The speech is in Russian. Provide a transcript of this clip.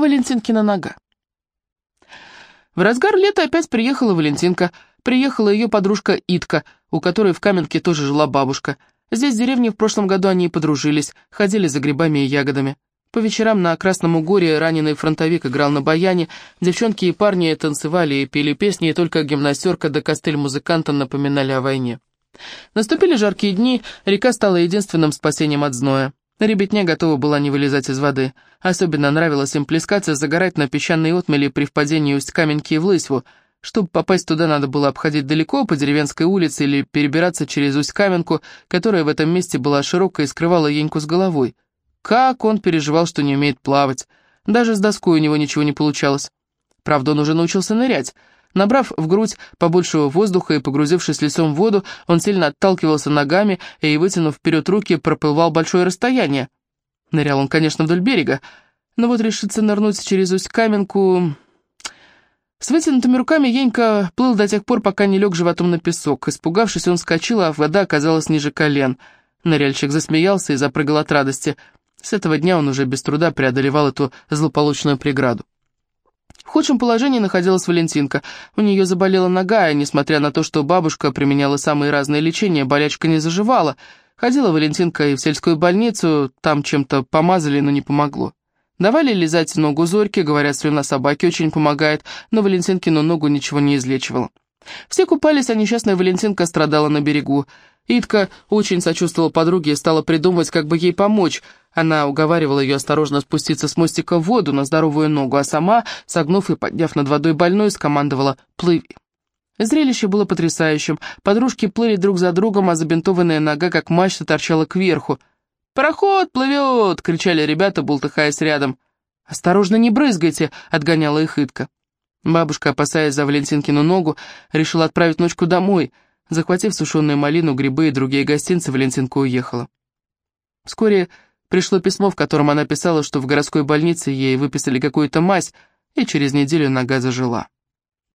Валентинкина нога. В разгар лета опять приехала Валентинка. Приехала ее подружка Итка, у которой в Каменке тоже жила бабушка. Здесь в деревне в прошлом году они и подружились, ходили за грибами и ягодами. По вечерам на Красном Угоре раненый фронтовик играл на баяне, девчонки и парни танцевали и пели песни, и только гимнастерка да костыль музыканта напоминали о войне. Наступили жаркие дни, река стала единственным спасением от зноя. Ребятня готова была не вылезать из воды. Особенно нравилось им плескаться, загорать на песчаной отмели при впадении усть каменки в Лысьву. Чтобы попасть туда, надо было обходить далеко, по деревенской улице, или перебираться через усть-каменку, которая в этом месте была широкая и скрывала Еньку с головой. Как он переживал, что не умеет плавать. Даже с доской у него ничего не получалось. Правда, он уже научился нырять. Набрав в грудь побольше воздуха и погрузившись лицом в воду, он сильно отталкивался ногами и, вытянув вперед руки, проплывал большое расстояние. Нырял он, конечно, вдоль берега, но вот решиться нырнуть через усть-каменку... С вытянутыми руками Енька плыл до тех пор, пока не лег животом на песок. Испугавшись, он вскочил, а вода оказалась ниже колен. Ныряльщик засмеялся и запрыгал от радости. С этого дня он уже без труда преодолевал эту злополучную преграду. В худшем положении находилась Валентинка. У нее заболела нога, и, несмотря на то, что бабушка применяла самые разные лечения, болячка не заживала. Ходила Валентинка и в сельскую больницу, там чем-то помазали, но не помогло. Давали лизать ногу Зорьке, говорят, слюна собаки очень помогает, но Валентинкину ногу ничего не излечивало. Все купались, а несчастная Валентинка страдала на берегу. Итка очень сочувствовала подруге и стала придумывать, как бы ей помочь. Она уговаривала ее осторожно спуститься с мостика в воду на здоровую ногу, а сама, согнув и подняв над водой больную, скомандовала «плыви». Зрелище было потрясающим. Подружки плыли друг за другом, а забинтованная нога, как мачта, торчала кверху. «Пароход плывет!» — кричали ребята, бултыхаясь рядом. «Осторожно, не брызгайте!» — отгоняла их Итка. Бабушка, опасаясь за Валентинкину ногу, решила отправить ночку домой — Захватив сушеную малину, грибы и другие гостинцы, Валентинка уехала. Вскоре пришло письмо, в котором она писала, что в городской больнице ей выписали какую-то мазь, и через неделю нога зажила.